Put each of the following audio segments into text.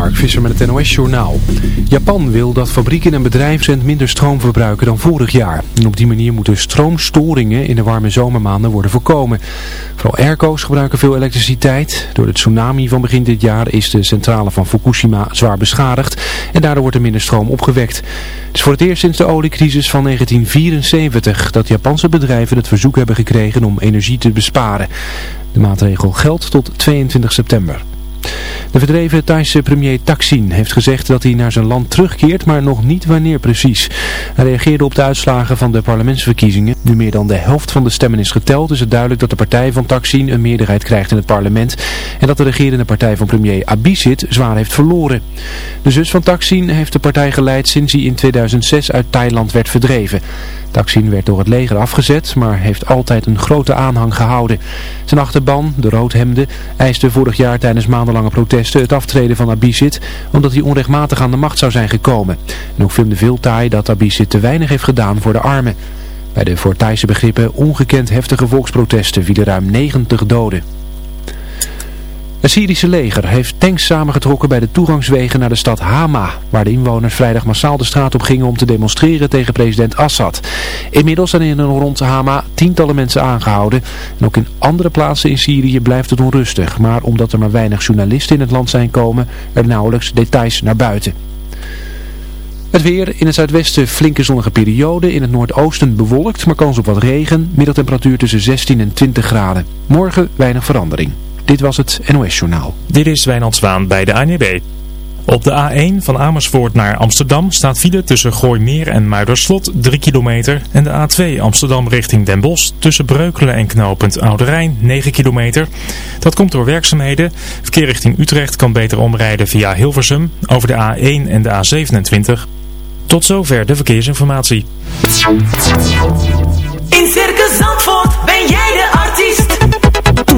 Mark Visser met het NOS Journaal. Japan wil dat fabrieken en bedrijven minder stroom verbruiken dan vorig jaar. En op die manier moeten stroomstoringen in de warme zomermaanden worden voorkomen. Vooral airco's gebruiken veel elektriciteit. Door de tsunami van begin dit jaar is de centrale van Fukushima zwaar beschadigd. En daardoor wordt er minder stroom opgewekt. Het is voor het eerst sinds de oliecrisis van 1974 dat Japanse bedrijven het verzoek hebben gekregen om energie te besparen. De maatregel geldt tot 22 september. De verdreven Thaise premier Thaksin heeft gezegd dat hij naar zijn land terugkeert, maar nog niet wanneer precies. Hij reageerde op de uitslagen van de parlementsverkiezingen. Nu meer dan de helft van de stemmen is geteld, is het duidelijk dat de partij van Thaksin een meerderheid krijgt in het parlement. En dat de regerende partij van premier Abhisit zwaar heeft verloren. De zus van Thaksin heeft de partij geleid sinds hij in 2006 uit Thailand werd verdreven. Taksin werd door het leger afgezet, maar heeft altijd een grote aanhang gehouden. Zijn achterban, de roodhemden, eiste vorig jaar tijdens maandenlange protesten het aftreden van Abhisit, omdat hij onrechtmatig aan de macht zou zijn gekomen. En ook filmde veel Thai dat Abhisit te weinig heeft gedaan voor de armen. Bij de voor Thaise begrippen ongekend heftige volksprotesten vielen ruim 90 doden. Het Syrische leger heeft tanks samengetrokken bij de toegangswegen naar de stad Hama, waar de inwoners vrijdag massaal de straat op gingen om te demonstreren tegen president Assad. Inmiddels zijn in en rond Hama tientallen mensen aangehouden. En ook in andere plaatsen in Syrië blijft het onrustig, maar omdat er maar weinig journalisten in het land zijn komen, er nauwelijks details naar buiten. Het weer in het zuidwesten flinke zonnige periode, in het noordoosten bewolkt, maar kans op wat regen, middeltemperatuur tussen 16 en 20 graden. Morgen weinig verandering. Dit was het NOS Journaal. Dit is Wijnand Zwaan bij de ANWB. Op de A1 van Amersfoort naar Amsterdam staat file tussen Gooimeer en Muiderslot 3 kilometer. En de A2 Amsterdam richting Den Bosch tussen Breukelen en knooppunt Oude Rijn 9 kilometer. Dat komt door werkzaamheden. Verkeer richting Utrecht kan beter omrijden via Hilversum over de A1 en de A27. Tot zover de verkeersinformatie. In Circus Zandvoort ben jij de artiest.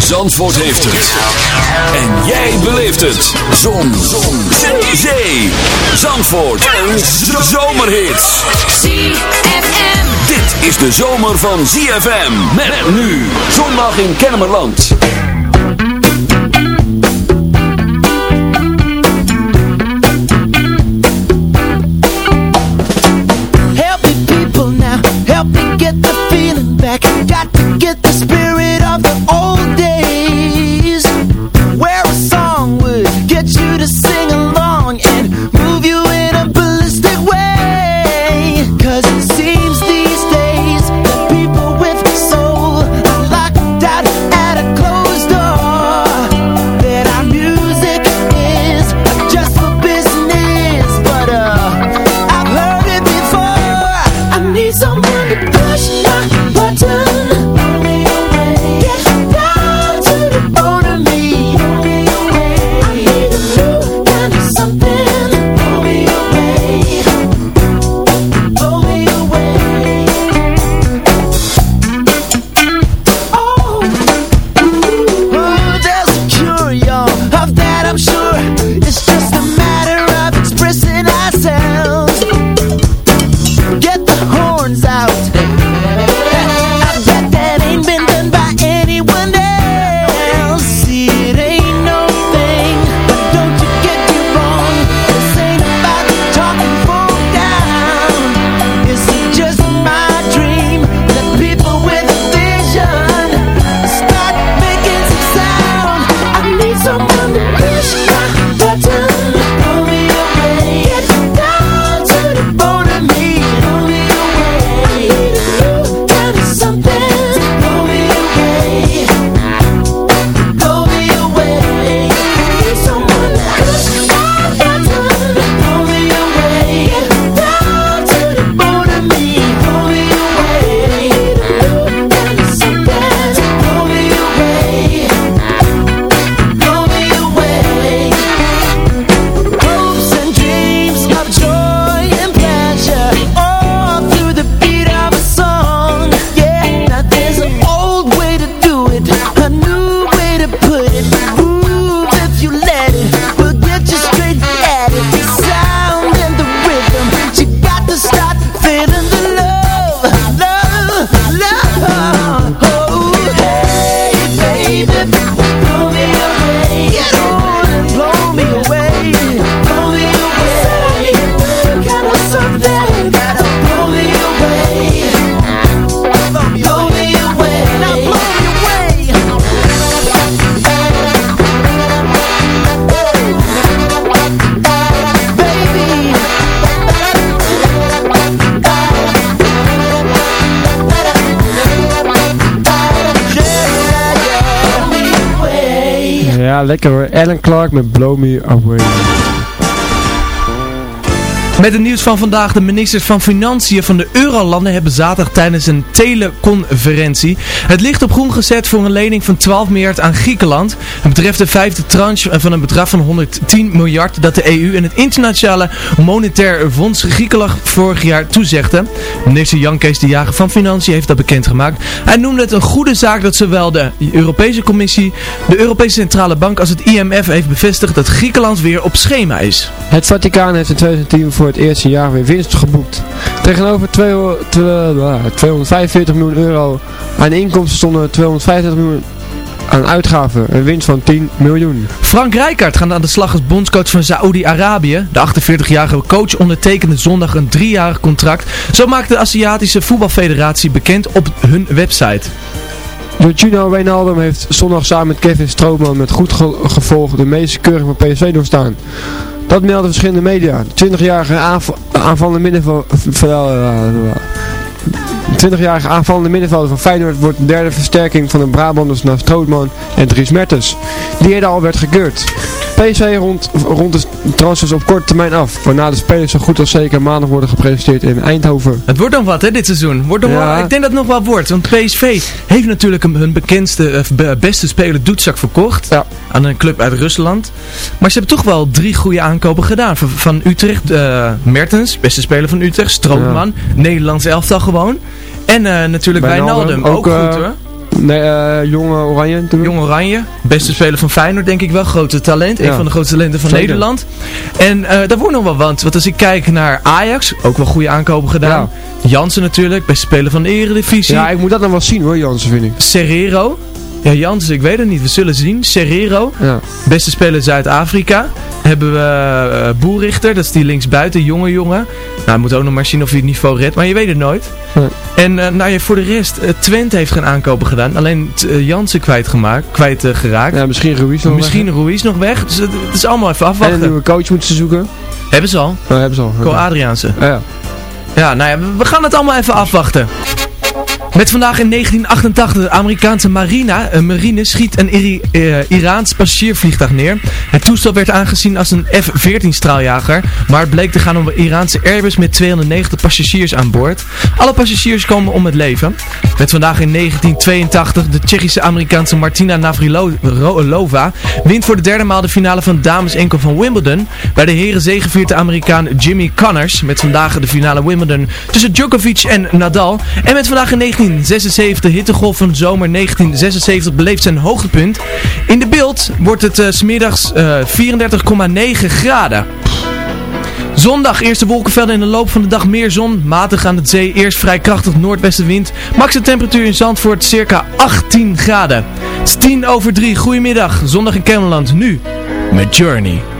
Zandvoort heeft het. En jij beleeft het. Zon. Zon. Zee. Zee. Zandvoort. Een zomerhit. ZFM. Dit is de zomer van ZFM. Met nu. Zondag in Kennemerland. Help me people now, help me get the lekker hoor. Alan Clark met Blow Me Away. Met het nieuws van vandaag, de ministers van Financiën van de Eurolanden hebben zaterdag tijdens een teleconferentie het licht op groen gezet voor een lening van 12 miljard aan Griekenland. Het betreft de vijfde tranche van een bedrag van 110 miljard dat de EU en het Internationale Monetair Fonds Griekenland vorig jaar toezegde. Minister Jan Kees de Jager van Financiën heeft dat bekendgemaakt. Hij noemde het een goede zaak dat zowel de Europese Commissie, de Europese Centrale Bank als het IMF heeft bevestigd dat Griekenland weer op schema is. Het Vaticaan heeft in 2010 voor het eerste jaar weer winst geboekt. Tegenover 245 miljoen euro aan inkomsten stonden 250 miljoen aan uitgaven. Een winst van 10 miljoen. Frank Rijkaard gaat aan de slag als bondscoach van Saoedi-Arabië. De 48-jarige coach ondertekende zondag een driejarig contract. Zo maakt de Aziatische Voetbalfederatie bekend op hun website. Gino Wijnaldum heeft zondag samen met Kevin Strootman met goed ge gevolg de meeste keuring van PSV doorstaan. Dat melden verschillende media. 20-jarige aanv aanvallende middenvelder... 20-jarige aanvallende middenvelder van Feyenoord wordt de derde versterking van de Brabanders naar Strootman en Dries Mertens, die eerder al werd gekeurd. PSV rond, rond de transfers op korte termijn af, waarna de spelers zo goed als zeker maandag worden gepresenteerd in Eindhoven. Het wordt nog wat hè, dit seizoen. Wordt nog Ja. wel, ik denk dat het nog wel wordt, want PSV heeft natuurlijk hun bekendste, eh, be- beste speler Doetsak verkocht Ja. aan een club uit Rusland. Maar ze hebben toch wel drie goede aankopen gedaan. Van, van Utrecht, eh, Mertens, beste speler van Utrecht, Strootman, Nederlands elftal gewoon. En eh, natuurlijk Wijnaldum, ook, ook, eh, goed hoor. Nee, eh, jonge Oranje. Jong Oranje, beste speler van Feyenoord denk ik wel, grote talent. Een van de grootste talenten van Zeker. Nederland. En eh daar wordt nog wel want, want als ik kijk naar Ajax, ook wel goede aankopen gedaan. Jansen natuurlijk, beste speler van de Eredivisie. Ja, ik moet dat nog wel zien hoor, Jansen, vind ik. Serrero. Ja, Jansen, ik weet het niet. We zullen zien. Serrero, Ja. beste speler Zuid-Afrika. Hebben we eh Boerichter, dat is die linksbuiten, jonge jongen. Nou, we moeten ook nog maar zien of hij het niveau redt, maar je weet het nooit. Nee. En eh, nou ja, voor de rest, eh, Twente heeft geen aankopen gedaan. Alleen Jansen kwijtgemaakt, kwijt geraakt. Ja, misschien Ruiz nog Misschien Ruiz nog weg. Dus het, het is allemaal even weg. En afwachten. een nieuwe coach moeten ze zoeken. Hebben ze al. Oh, hebben ze al. Co. Adriaanse. Ah, ja. Ja, nou ja, we- we gaan het allemaal even afwachten. Met vandaag in 1988 de Amerikaanse marina, een marine schiet een eh, Iraans passagiersvliegtuig neer. Het toestel werd aangezien als een F-14 straaljager, maar het bleek te gaan om een Iraanse Airbus met 290 passagiers aan boord. Alle passagiers komen om het leven. Met vandaag in 1982 de Tsjechische Amerikaanse Martina Navrilova wint voor de derde maal de finale van dames enkel van Wimbledon. Bij de heren zegeviert de Amerikaan Jimmy Connors. Met vandaag de finale Wimbledon tussen Djokovic en Nadal. En met vandaag in 1976 hittegolf van zomer 1976 beleeft zijn hoogtepunt. In de beeld wordt het eh, 's smiddags eh 34,9 graden. Zondag eerste wolkenvelden in de loop van de dag meer zon. Matig aan het zee, eerst vrij krachtig noordwestenwind. Max temperatuur in Zandvoort circa 18 graden. Het is 10 over 3, goedemiddag. Zondag in Kennemerland, nu met Journey.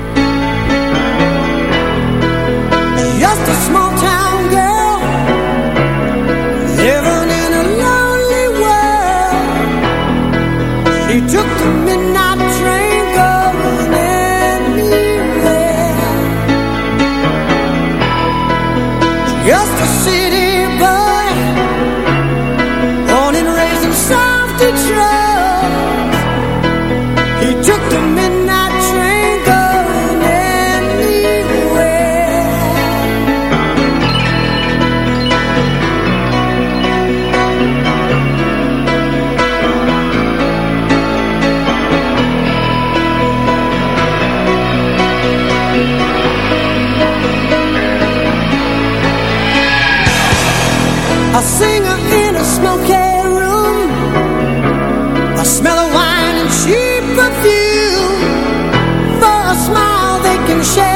Just a city shame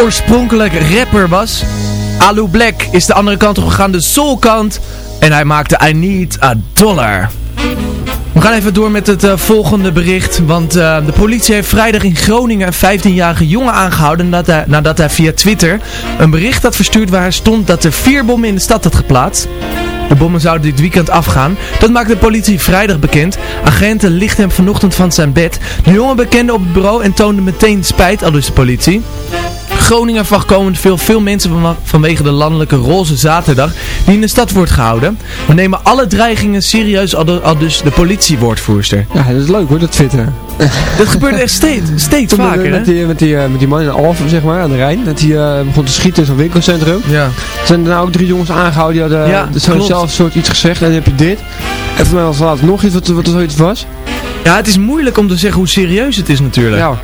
oorspronkelijk rapper was. Alu Black is de andere kant op gegaan, de soulkant. En hij maakte I Need A Dollar. We gaan even door met het eh, volgende bericht. Want eh, de politie heeft vrijdag in Groningen een 15-jarige jongen aangehouden nadat hij, nadat hij via Twitter een bericht had verstuurd waar stond dat er vier bommen in de stad had geplaatst. De bommen zouden dit weekend afgaan. Dat maakte de politie vrijdag bekend. Agenten lichten hem vanochtend van zijn bed. De jongen bekende op het bureau en toonde meteen spijt, aldus de politie. Groningen komen veel, veel mensen vanwege de landelijke roze zaterdag die in de stad wordt gehouden. We nemen alle dreigingen serieus, al, dus, dus de politiewoordvoerster. Ja, dat is leuk hoor, dat fitter. dat gebeurt echt steeds, steeds vaker. Met, met, die, met, die, eh, met die man in Alphen, zeg maar, aan de Rijn, dat hij eh, begon te schieten in zo'n winkelcentrum. Ja. Zijn daarna ook drie jongens aangehouden die hadden ja, eh, zo'n zelf soort iets gezegd en dan heb je dit. En voor mij was laatst nog iets wat, wat zoiets was. Ja, het is moeilijk om te zeggen hoe serieus het is natuurlijk. Ja.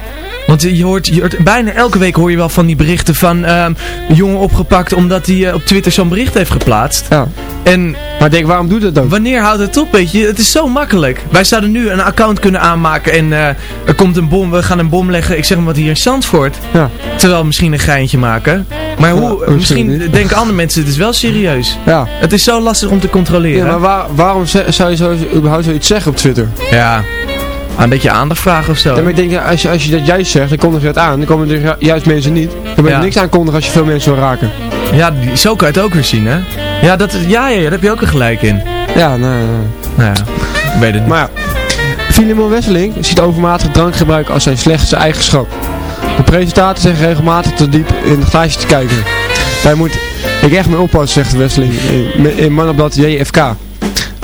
Want je hoort, bijna elke week hoor je wel van die berichten van ehm, een jongen opgepakt omdat hij eh, op Twitter zo'n bericht heeft geplaatst. Ja. En, maar denk, waarom doet het dan? Wanneer houdt het op, weet je? Het is zo makkelijk. Wij zouden nu een account kunnen aanmaken en eh, er komt een bom, we gaan een bom leggen, ik zeg maar wat hier in Zandvoort. Ja. Terwijl misschien een geintje maken. Maar hoe, misschien, eh, denken andere mensen, het is wel serieus. Ja. Het is zo lastig om te controleren. Ja, maar waarom zou je überhaupt zoiets zeggen op Twitter? Ja een beetje aandacht vragen of zo. Ja, maar ik denk, als je, als je dat juist zegt, dan kondig je het aan. Dan komen er ju- juist mensen niet. Dan ben je Ja. niks aankondigen als je veel mensen wil raken. Ja, zo kan je het ook weer zien, hè? Ja, dat, ja, ja, daar heb je ook een gelijk in. Ja, nou, nou. Nou ja, ik weet het niet. Maar ja, Filemon Wesseling ziet overmatig drankgebruik als zijn slechtste eigenschap. De presentator zegt regelmatig te diep in het glaasje te kijken. Daar moet ik echt mee oppassen, zegt Wesseling in, in Mannenblad JFK.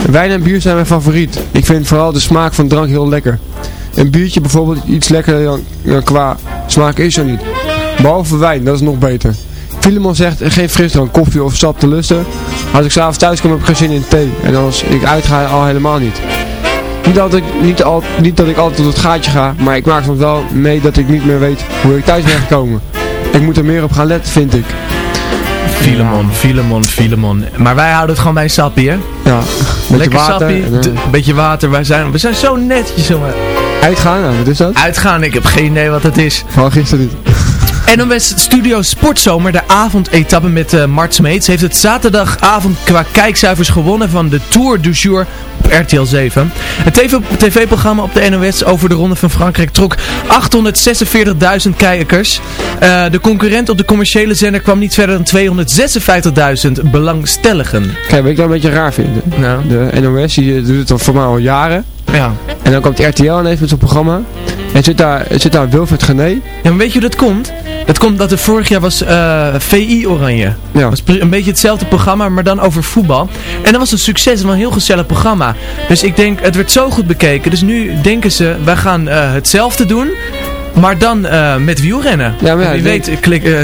Wijn en bier zijn mijn favoriet. Ik vind vooral de smaak van drank heel lekker. Een biertje bijvoorbeeld iets lekkerder dan, qua smaak is er niet. Behalve wijn, dat is nog beter. Filemon zegt geen frisdrank, koffie of sap te lusten. Als ik s'avonds thuis kom heb ik geen zin in thee. En als ik uitga al helemaal niet. Niet dat, ik, niet, al, niet dat ik altijd tot het gaatje ga, maar ik maak soms wel mee dat ik niet meer weet hoe ik thuis ben gekomen. Ik moet er meer op gaan letten, vind ik. Filemon, Filemon, Filemon. Maar wij houden het gewoon bij een sappie, hè? Ja, Lekker water. sappie, eh, een beetje water. Wij zijn, we zijn zo netjes, jongen. uitgaan, wat is dat? Uitgaan, ik heb geen idee wat het is. Van gisteren niet. Het Studio Sportzomer, de avondetappe met eh Mart Smeets. Heeft het zaterdagavond qua kijkcijfers gewonnen van de Tour du Jour op RTL 7. Het TV tv-programma op de NOS over de Ronde van Frankrijk trok 846.000 kijkers. Eh, de concurrent op de commerciële zender kwam niet verder dan 256.000 belangstelligen. Kijk, wat ik dan een beetje raar vind. Nou, De NOS die eh, doet het al voor mij al jaren. Ja. En dan komt RTL ineens met zo'n programma. En zit daar, zit daar Wilfred Gené. Ja, maar weet je hoe dat komt? Dat komt dat er vorig jaar was eh, VI Oranje. Ja. Dat was een beetje hetzelfde programma, maar dan over voetbal. En dat was een succes, een heel gezellig programma. Dus ik denk, het werd zo goed bekeken. Dus nu denken ze, wij gaan eh, hetzelfde doen, maar dan eh, met wielrennen. Ja, maar ja, Wie denk- weet, klik, eh,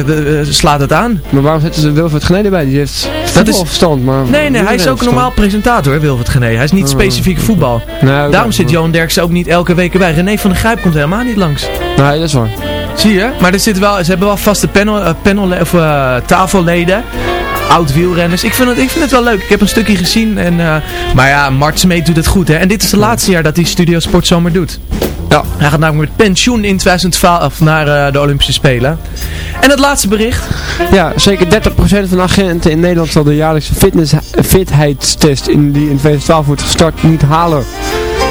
slaat het aan. Maar waarom zetten ze Wilfred Gené erbij? Die heeft Dat is- verstand, maar... Nee, nee, hij is ook een normaal presentator, Wilfred Gené. Hij is niet Oh. specifiek voetbal. Nee, Daarom zit Johan Derksen ook niet elke week erbij. René van der Grijp komt helemaal niet langs. Nee, dat is waar. Zie je? Maar er zit wel, ze hebben wel vaste panel, panel of, tafelleden. Oud wielrenners. Ik vind, het, ik vind het wel leuk. Ik heb een stukje gezien. En, maar ja, Mart Smeet doet het goed. Hè? En dit is het laatste jaar dat hij Studio Sportzomer doet. Ja. Hij gaat namelijk met pensioen in 2012 naar eh, de Olympische Spelen. En het laatste bericht. Ja, zeker 30% van de agenten in Nederland zal de jaarlijkse fitness, fitheidstest in die in 2012 wordt gestart niet halen.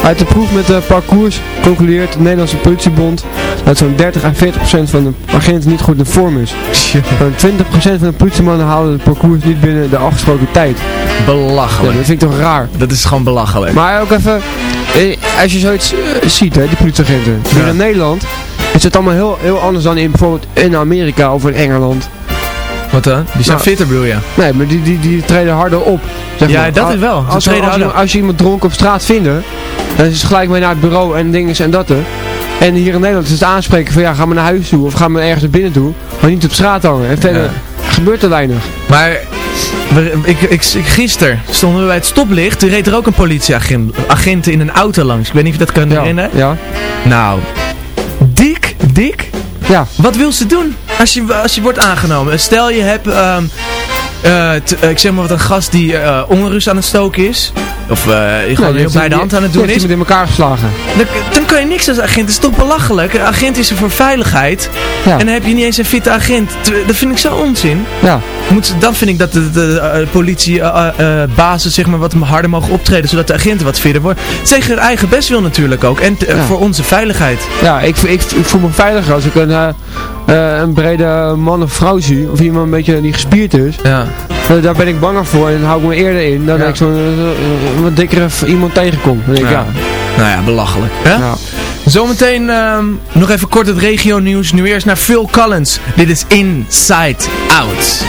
Uit de proef met de parcours concludeert de Nederlandse politiebond dat zo'n 30 à 40% van de agenten niet goed in vorm is. Zo'n 20% van de politiemannen halen het parcours niet binnen de afgesproken tijd. Ja, Belachelijk. dat vind ik toch raar. Dat is gewoon belachelijk. Maar ook even, eh, als je zoiets eh, ziet, hè, die politieagenten. Hier Ja. in Nederland is het allemaal heel, heel anders dan in bijvoorbeeld in Amerika of in Engeland. Wat dan? Die zijn Nou, fitter bedoel je? Nee, maar die, die, die treden harder op. Zeg Ja, maar. dat is wel. Ze Als, treden als, harder. je, als je iemand dronken op straat vindt, dan is het gelijk mee naar het bureau en dingen en dat. er. En hier in Nederland is het aanspreken van ja, ga maar naar huis toe of ga maar ergens naar binnen toe. Maar niet op straat hangen. En verder gebeurt er weinig. Maar ik, ik, ik, gisteren stonden we bij het stoplicht. Toen reed er ook een politieagent agent in een auto langs. Ik weet niet of je dat kan Ja, herinneren. ja. Nou, dik, dik. Ja. Wat wil ze doen als je, als je wordt aangenomen? Stel je hebt, eh, ik zeg maar wat, een gast die eh onrust aan het stoken is. Of eh gewoon heel bij de hand aan het doen is. iemand in elkaar geslagen. Dan, dan kan je niks als agent. Dat is toch belachelijk? Een agent is er voor veiligheid. Ja. En dan heb je niet eens een fitte agent. Dat vind ik zo onzin. Ja. Moet, dan vind ik dat de, de, eh, politie eh, eh, eh, basis zeg maar, wat harder mogen optreden. Zodat de agenten wat fitter worden. Tegen hun eigen best wil natuurlijk ook. En eh, Ja. voor onze veiligheid. Ja, ik, ik, ik voel me veiliger als ik een, eh, eh, een brede man of vrouw zie. Of iemand een beetje die gespierd is. Ja. Eh, daar ben ik banger voor en hou ik me eerder in. Dan Ja. dat ik zo'n wat dikkere iemand tegenkom. Dan denk ik, ja. Nou ja, belachelijk. Hè? ja. Zometeen ehm, nog even kort het regio nieuws. Nu eerst naar Phil Collins. Dit is Inside Out.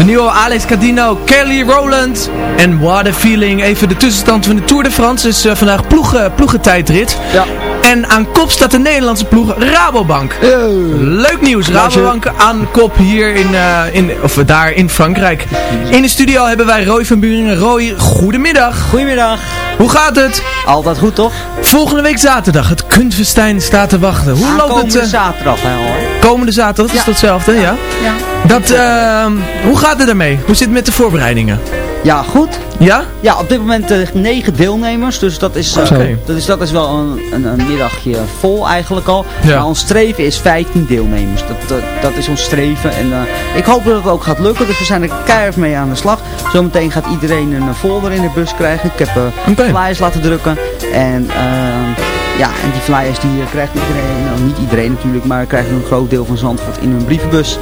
De nieuwe Alex Cadino, Kelly Rowland en What a Feeling. Even de tussenstand van de Tour de France. Is eh, vandaag ploegen, ploegentijdrit. Ja. En aan kop staat de Nederlandse ploeg Rabobank. Leuk nieuws. Rabobank aan kop hier in, eh, in, of daar in Frankrijk. In de studio hebben wij Roy van Buringen. Roy, goedemiddag. Goedemiddag. Hoe gaat het? Altijd goed toch? Volgende week zaterdag. Het Kunstfestijn staat te wachten. Hoe loopt het? Aankomende eh, zaterdag hè, hoor. Komende zaterdag is Ja. hetzelfde, ja? Ja. Dat, ehm, hoe gaat het ermee? Hoe zit het met de voorbereidingen? Ja, goed. Ja? Ja, op dit moment eh, negen deelnemers, dus dat is, eh, dat is, dat is wel een, een, een middagje vol eigenlijk al. Ja. Maar ons streven is 15 deelnemers. Dat, dat, dat is ons streven en eh, ik hoop dat het ook gaat lukken, dus we zijn er keihard mee aan de slag. Zometeen gaat iedereen een folder in de bus krijgen. Ik heb eh, flyers laten drukken en... eh, ja, en die flyers die krijgt iedereen, nou, niet iedereen natuurlijk, maar krijgen een groot deel van Zandvoort in hun brievenbus.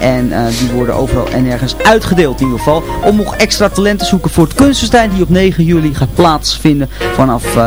En eh, die worden overal en ergens uitgedeeld in ieder geval. Om nog extra talent te zoeken voor het kunstenstijn die op 9 juli gaat plaatsvinden vanaf eh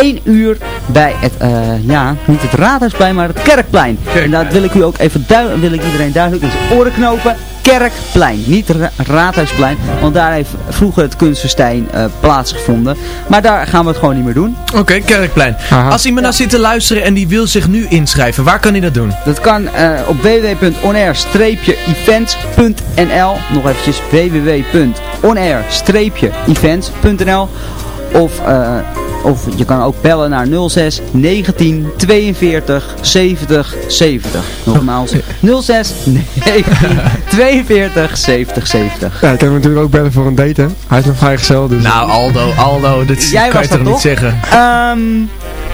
1 uur bij het, eh, ja, niet het Raadhuisplein, maar het Kerkplein. En dat wil ik u ook even wil ik iedereen duidelijk in zijn oren knopen. Kerkplein, niet Ra- Raadhuisplein, want daar heeft vroeger het kunstenstijn eh, plaatsgevonden. Maar daar gaan we het gewoon niet meer doen. Oké, Kerkplein. Als iemand nou zit te luisteren en die wil zich nu inschrijven, waar kan hij dat doen? Dat kan eh, op www.onair-events.nl Nog eventjes www.onair-events.nl Of, eh, of je kan ook bellen naar 06 19 42 70 70. Nogmaals 06 19 42 70 70. Ja, ik kan hem natuurlijk ook bellen voor een date, hè. Hij is nog vrijgezel, dus... Nou, Aldo, Aldo, dit Jij kan was je toch dat niet zeggen? Ehm,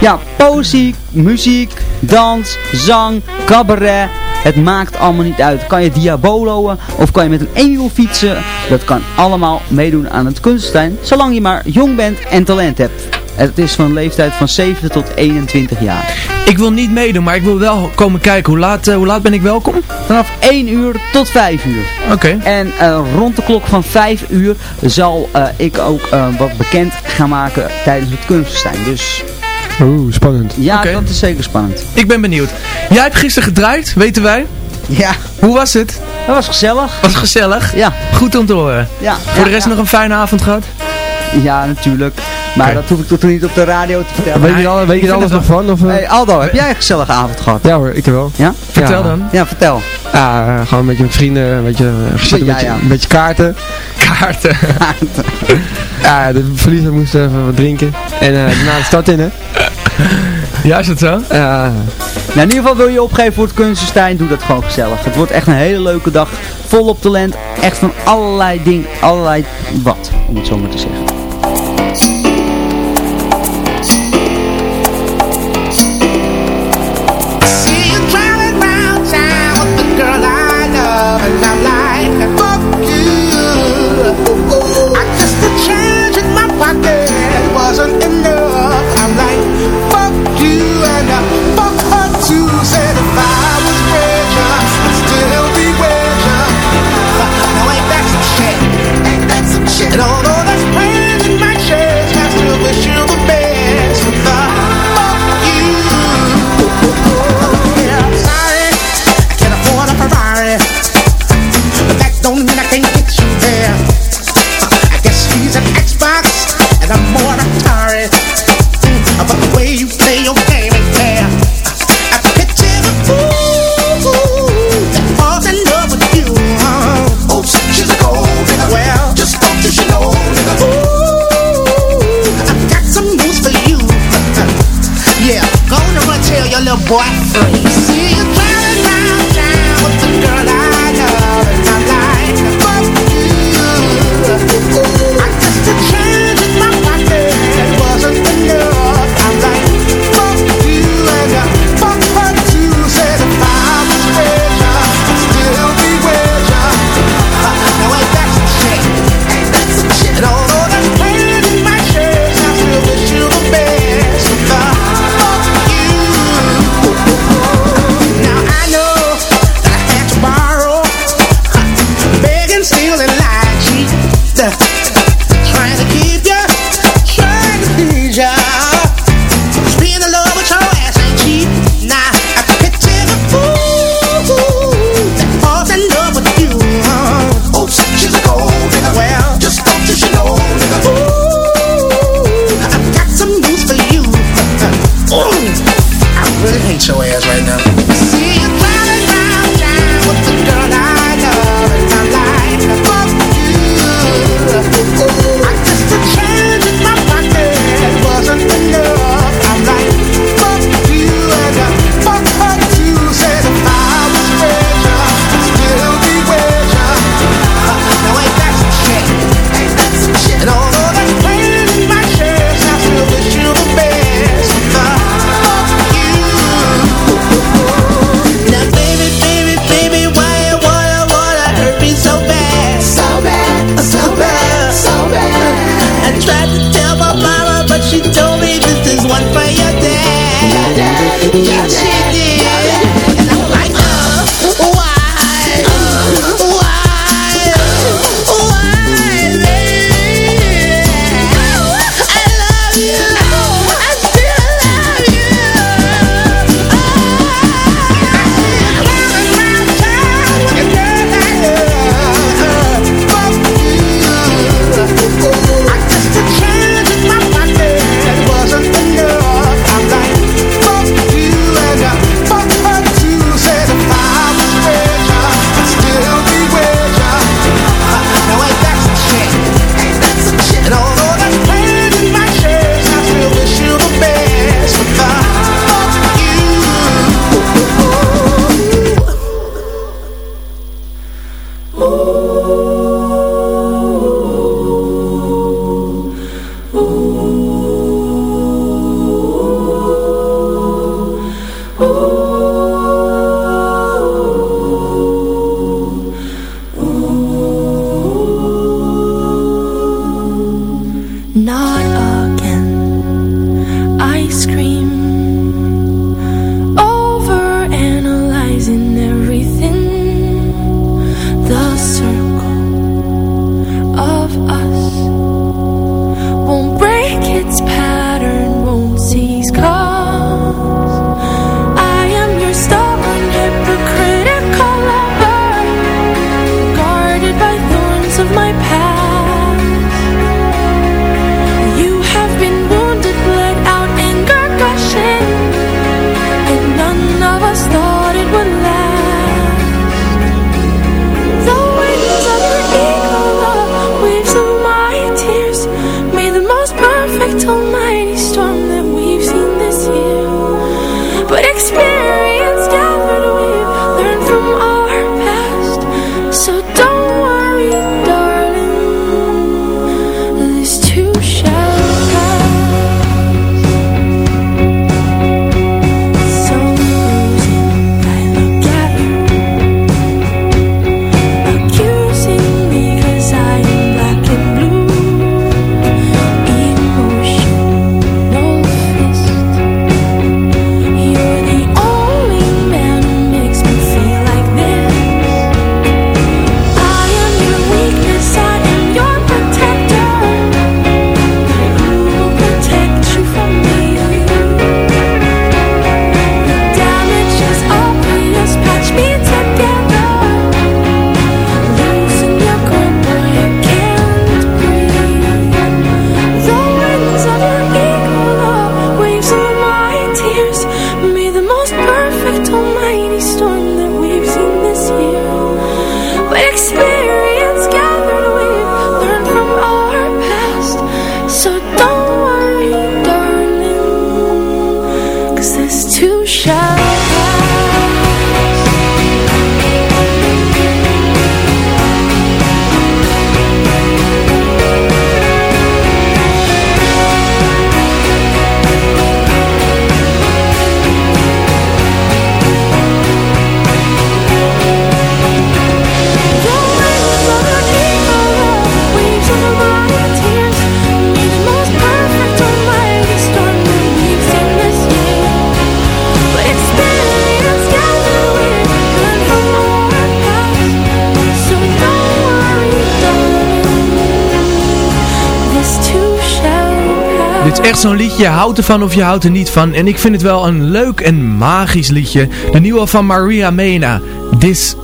ja, poëzie, muziek, dans, zang, cabaret. Het maakt allemaal niet uit. Kan je diaboloen of kan je met een eenwiel fietsen. Dat kan allemaal meedoen aan het kunstenstijn. Zolang je maar jong bent en talent hebt. Het is van een leeftijd van 7 tot 21 jaar. Ik wil niet meedoen, maar ik wil wel komen kijken. Hoe laat, eh, hoe laat ben ik welkom? Vanaf 1 uur tot 5 uur. Oké. En eh, rond de klok van 5 uur zal eh, ik ook wat bekend gaan maken tijdens het kunstfestijn. Dus Oeh, spannend. ja, dat is zeker spannend. Ik ben benieuwd. Jij hebt gisteren gedraaid, weten wij. Ja, Hoe was het? dat was gezellig. Was gezellig? Ja, Goed om te horen. ja. Voor ja, de rest ja. nog een fijne avond gehad? Ja, natuurlijk. Maar dat hoef ik tot niet op de radio te vertellen. Weet je, al, weet je er alles nog van? Of, eh? Hey, Aldo, heb jij een gezellige avond gehad? Ja hoor, ik wel. Ja? Vertel Ja. dan. Ja, vertel. Ja, eh, gewoon een beetje met vrienden, een beetje, gezeten, Ja, een, beetje ja. een beetje kaarten. Kaarten. Ja, de verliezer moest even wat drinken. En eh, daarna de stad in, hè. Ja, is het zo? Ja, Nou, in ieder geval wil je opgeven voor het kunstenstein, doe dat gewoon gezellig. Het wordt echt een hele leuke dag, volop talent, echt van allerlei dingen, allerlei wat, om het zo maar te zeggen. See you driving round town with the girl I love, and I'm like, fuck you. I guess the change in my pocket don't mean I can't Yeah, zo'n liedje, je houdt ervan of je houdt er niet van. En ik vind het wel een leuk en magisch liedje. De nieuwe van Maria Mena. This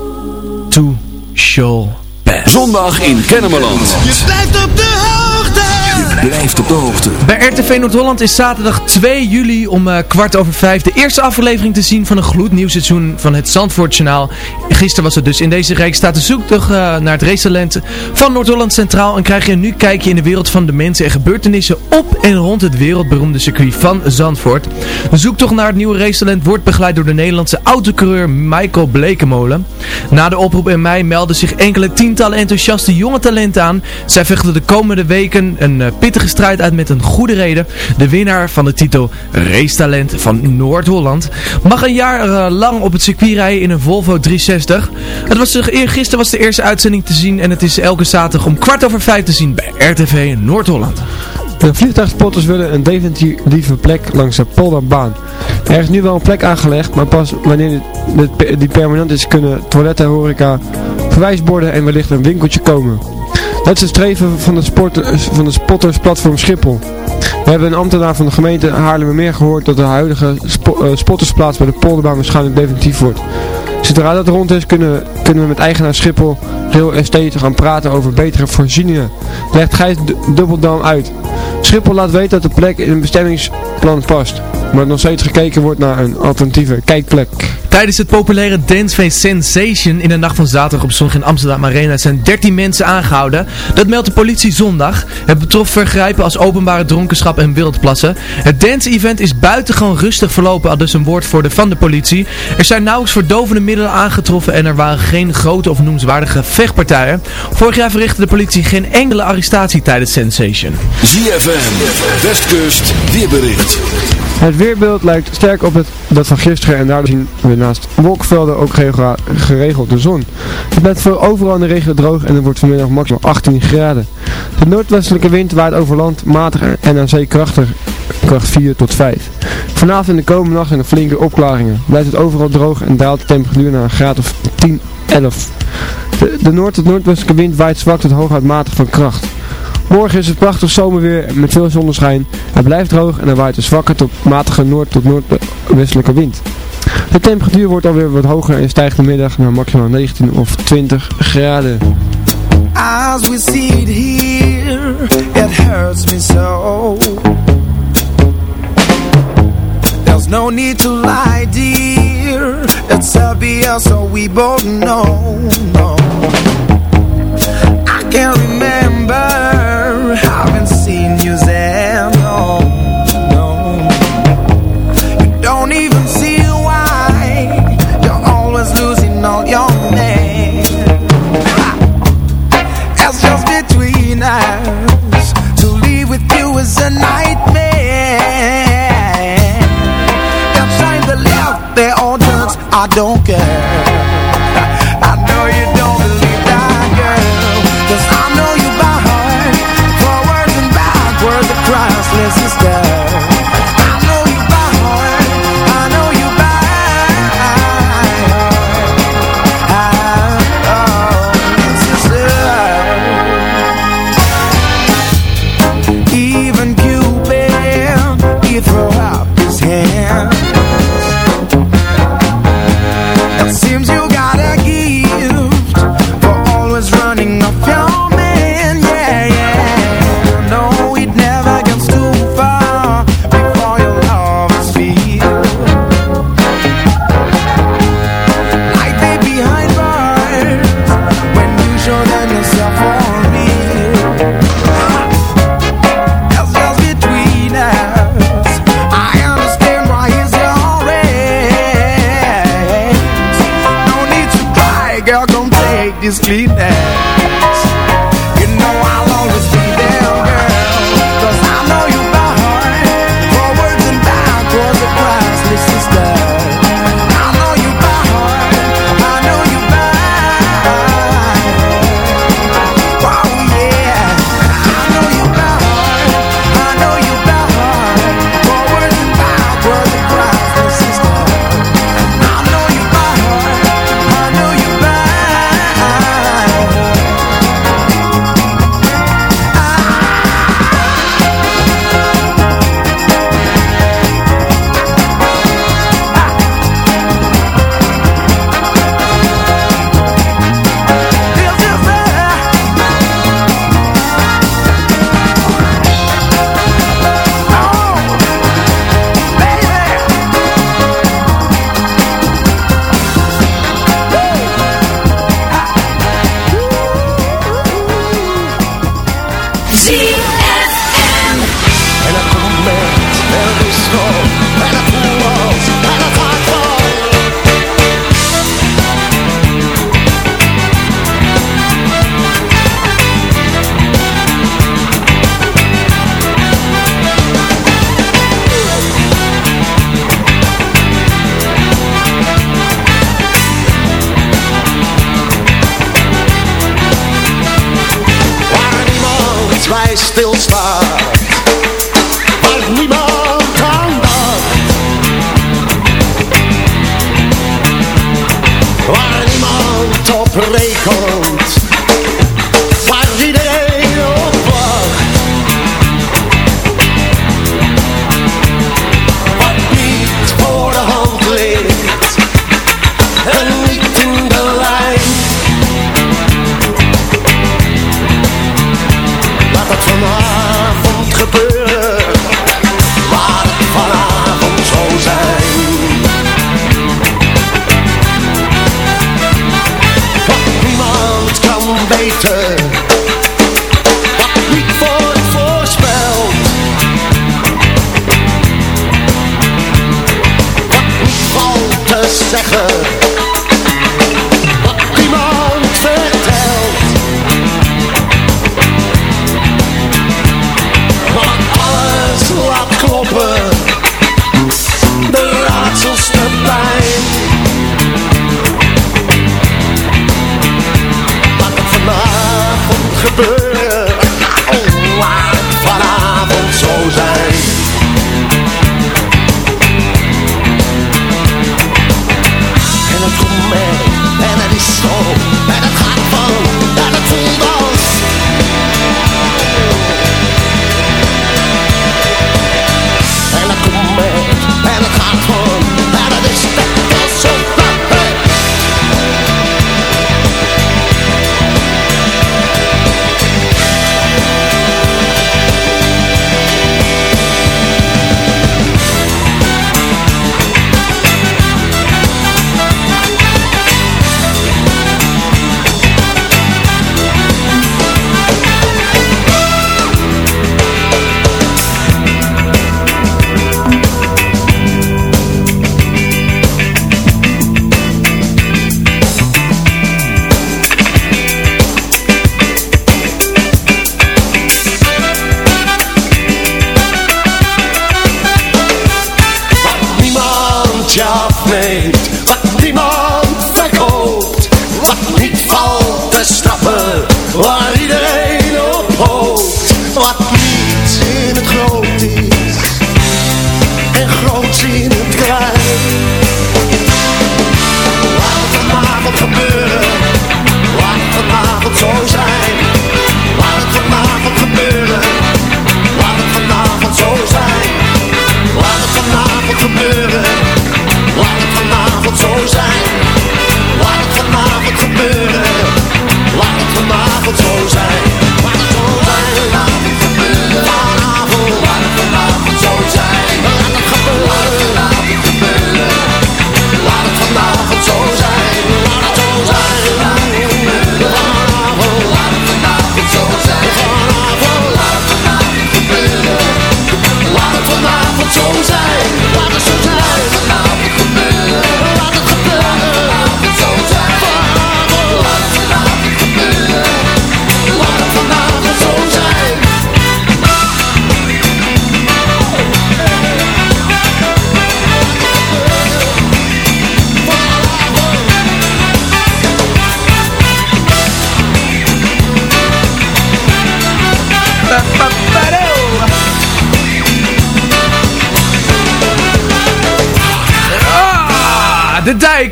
to shall pass. Zondag in Kennemerland. Je blijft op de hoogte. Blijft op de hoogte. Bij RTV Noord-Holland is zaterdag 2 juli om eh, kwart over vijf de eerste aflevering te zien van een gloednieuw seizoen van het Zandvoortjournaal. Gisteren was het dus. In deze reeks staat de zoektocht eh, naar het racetalent van Noord-Holland Centraal. En krijg je nu kijkje in de wereld van de mensen en gebeurtenissen op en rond het wereldberoemde circuit van Zandvoort. De zoektocht naar het nieuwe racetalent wordt begeleid door de Nederlandse autocoureur Michael Blekemolen. Na de oproep in mei melden zich enkele tientallen enthousiaste jonge talenten aan. Zij vechten de komende weken een eh, pittige strijd uit met een goede reden. De winnaar van de titel Racetalent van Noord-Holland mag een jaar eh, lang op het circuit rijden in een Volvo 360. Het was, gisteren was de eerste uitzending te zien en het is elke zaterdag om kwart over vijf te zien bij RTV Noord-Holland. De vliegtuigspotters willen een definitieve plek langs de Polderbaan. Er is nu wel een plek aangelegd, maar pas wanneer die permanent is kunnen toiletten, horeca, verwijsborden en wellicht een winkeltje komen. Dat is het streven van de, sport, van de spottersplatform Schiphol. We hebben een ambtenaar van de gemeente Haarlemmermeer gehoord dat de huidige spo- eh, spottersplaats bij de Polderbaan waarschijnlijk definitief wordt. Zodra dat rond is, kunnen, kunnen we met eigenaar Schiphol Rail Estate gaan praten over betere voorzieningen. Legt Gijs Dubbeldam uit. Schiphol laat weten dat de plek in een bestemmingsplan past, maar nog steeds gekeken wordt naar een alternatieve kijkplek. Tijdens het populaire dancefeest Sensation in de nacht van zaterdag op zondag in Amsterdam Arena zijn 13 mensen aangehouden. Dat meldt de politie zondag. Het betrof vergrijpen als openbare dronkenschap en wildplassen. Het dance-event is buitengewoon rustig verlopen, al dus een woordvoerder van de politie. Er zijn nauwelijks verdovende middelen aangetroffen en er waren geen grote of noemenswaardige vechtpartijen. Vorig jaar verrichtte de politie geen enkele arrestatie tijdens Sensation. ZFM, Westkust, weerbericht. Het weerbeeld lijkt sterk op het, dat van gisteren en daardoor zien we naast wolkenvelden ook regel- geregeld de zon. Het blijft voor overal in de regio droog en het wordt vanmiddag maximaal 18 graden. De noordwestelijke wind waait over land matig en aan zee krachtig, kracht 4 tot 5. Vanavond en de komende nacht zijn er flinke opklaringen. Blijft het overal droog en daalt de temperatuur naar een graad of 10, 11. De, de noord- tot noordwestelijke wind waait zwak tot hooguit matig van kracht. Morgen is het prachtig zomerweer met veel zonneschijn. Het blijft droog en er waait een zwakke tot matige noord- tot noordwestelijke wind. De temperatuur wordt alweer wat hoger en stijgt de middag naar maximaal 19 of 20 graden. As we see here, it hurts me so. There's no need to lie, dear. It's obvious, so we both know. No. I remember you don't even see why you're always losing all your just between us. To with you is a nightmare. To left their orders. I don't care.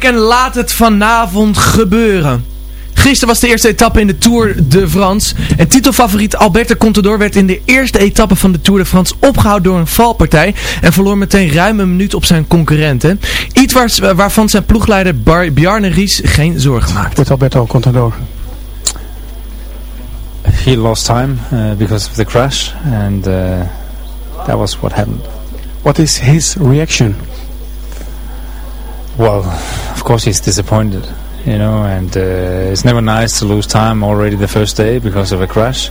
En laat het vanavond gebeuren. Gisteren was de eerste etappe in de Tour de France. En titelfavoriet Alberto Contador werd in de eerste etappe van de Tour de France opgehouden door een valpartij. En verloor meteen ruim een minuut op zijn concurrenten. Iets waarvan zijn ploegleider Bar Bjarne Ries geen zorgen maakt. Met Alberto Contador. He lost time uh, because of the crash. And uh, that was what happened. What is his reaction? Well, of course he's disappointed, you know, and uh, it's never nice to lose time already the first day because of a crash.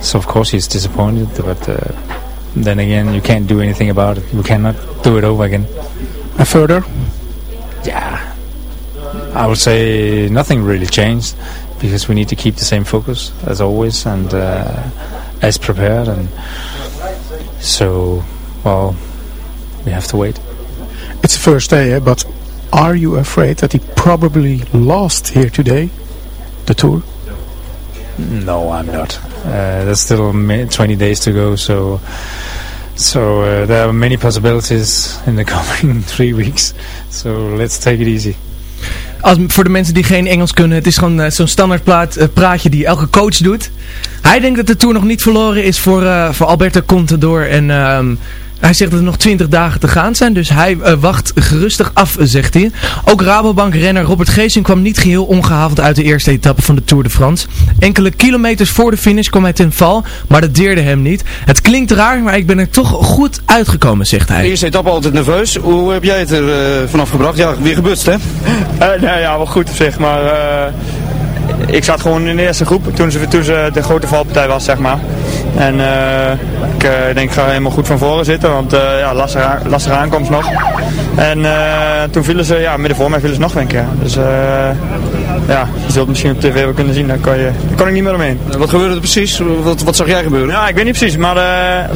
So of course he's disappointed, but uh, then again, you can't do anything about it. You cannot do it over again. And further? Yeah, I would say nothing really changed because we need to keep the same focus as always and uh, as prepared, and so well, we have to wait. It's the first day, eh? but are you afraid that he probably lost here today, the Tour? No, I'm not. Uh, there's still 20 days to go, so so uh, there are many possibilities in the coming three weeks. So let's take it easy. Als, voor de mensen die geen Engels kunnen, het is gewoon uh, zo'n standaard plaat, uh, praatje die elke coach doet. Hij denkt dat de Tour nog niet verloren is voor, uh, voor Alberto Contador en... Um, hij zegt dat er nog 20 dagen te gaan zijn, dus hij uh, wacht gerustig af, zegt hij. Ook Rabobank-renner Robert Geesing kwam niet geheel ongehavend uit de eerste etappe van de Tour de France. Enkele kilometers voor de finish kwam hij ten val, maar dat deerde hem niet. Het klinkt raar, maar ik ben er toch goed uitgekomen, zegt hij. De eerste etappe altijd nerveus. Hoe heb jij het er uh, vanaf gebracht? Ja, weer gebutst, hè? Uh, nee, ja, wel goed op zich, maar ik zat gewoon in de eerste groep toen ze, toen ze de grote valpartij was, zeg maar. En uh, ik uh, denk ik ga helemaal goed van voren zitten, want uh, ja, lastige, lastige aankomst nog. En toen vielen ze, ja, midden voor mij vielen ze nog een keer. Dus ja, je zult misschien op tv wel kunnen zien, daar kan, je, daar kan ik niet meer omheen. Wat gebeurde er precies? Wat, wat zag jij gebeuren? Ja, ik weet niet precies, maar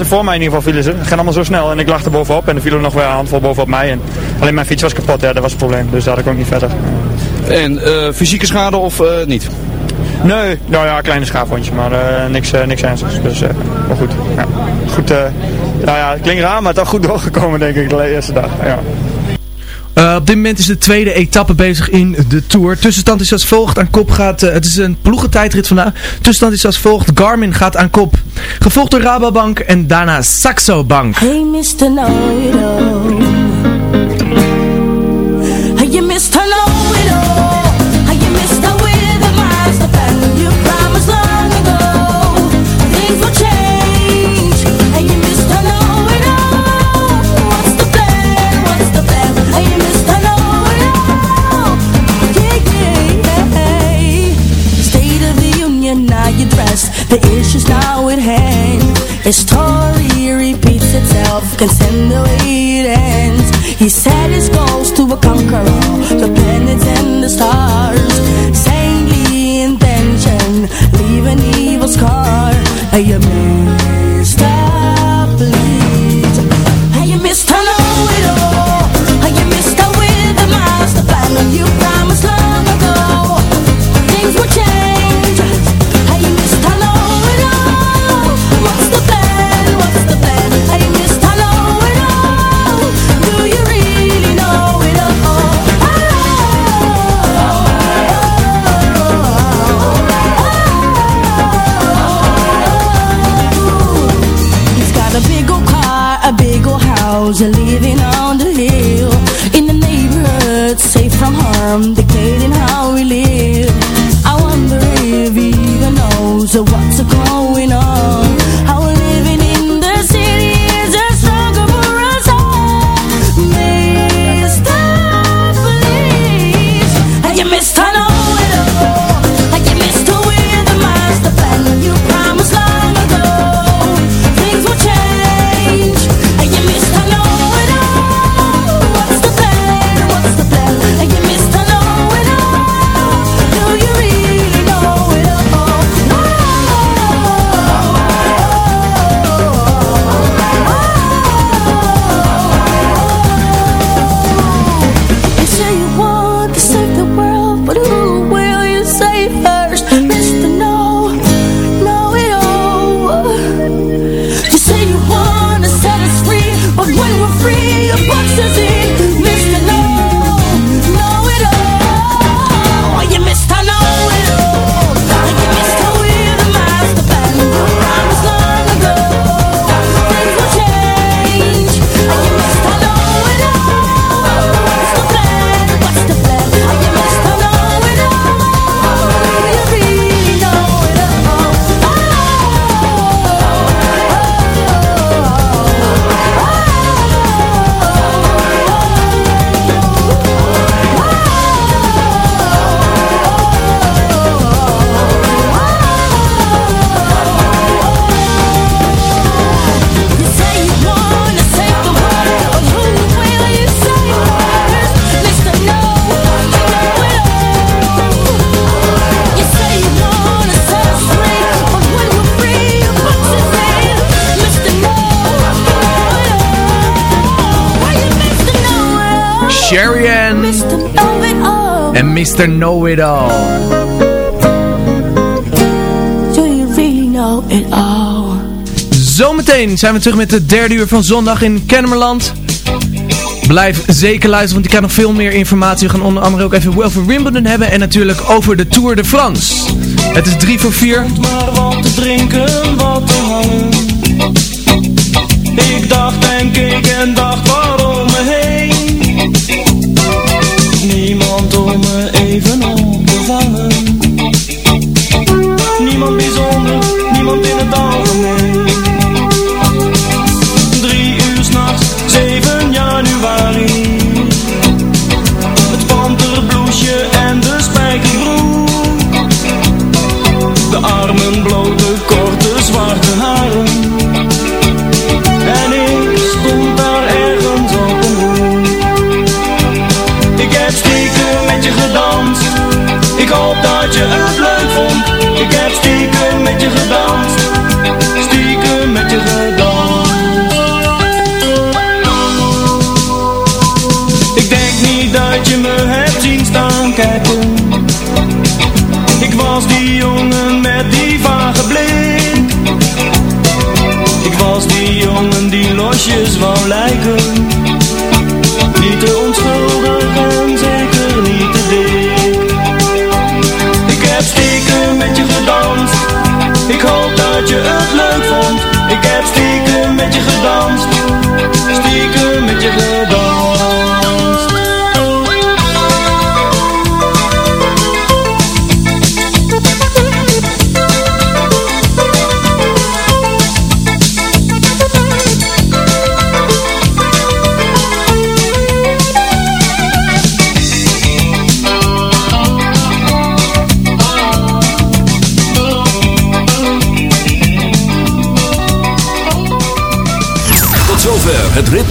voor mij in ieder geval vielen ze. Het ging allemaal zo snel en ik lag er bovenop en er vielen nog weer een handvol bovenop mij. En alleen mijn fiets was kapot, ja, dat was het probleem, dus daar kon ik niet verder. En fysieke schade of niet? Nee, nou ja, kleine schaafwondje, maar uh, niks, uh, niks ernstigs. Dus uh, wel goed. Ja. Goed, nou ja, het klinkt raar, maar toch goed doorgekomen denk ik de eerste dag. Ja. Uh, op dit moment is de tweede etappe bezig in de Tour. Tussenstand is als volgt. Aan kop gaat... Uh, het is een ploegentijdrit vandaag. Tussenstand is als volgt. Garmin gaat aan kop. Gevolgd door Rabobank en daarna Saxo Bank. Hey Mr. Know-it-all Hey you Mr. Know-it-all Mr. Know-It-All. Do you really know it all? Zometeen zijn we terug met de derde uur van zondag in Kennemerland. Blijf zeker luisteren, want ik krijg nog veel meer informatie. We gaan onder andere ook even over Wimbledon hebben en natuurlijk over de Tour de France. Het is drie voor vier. maar wat te drinken, wat te hangen. Ik dacht en keek en dacht waarom me heen.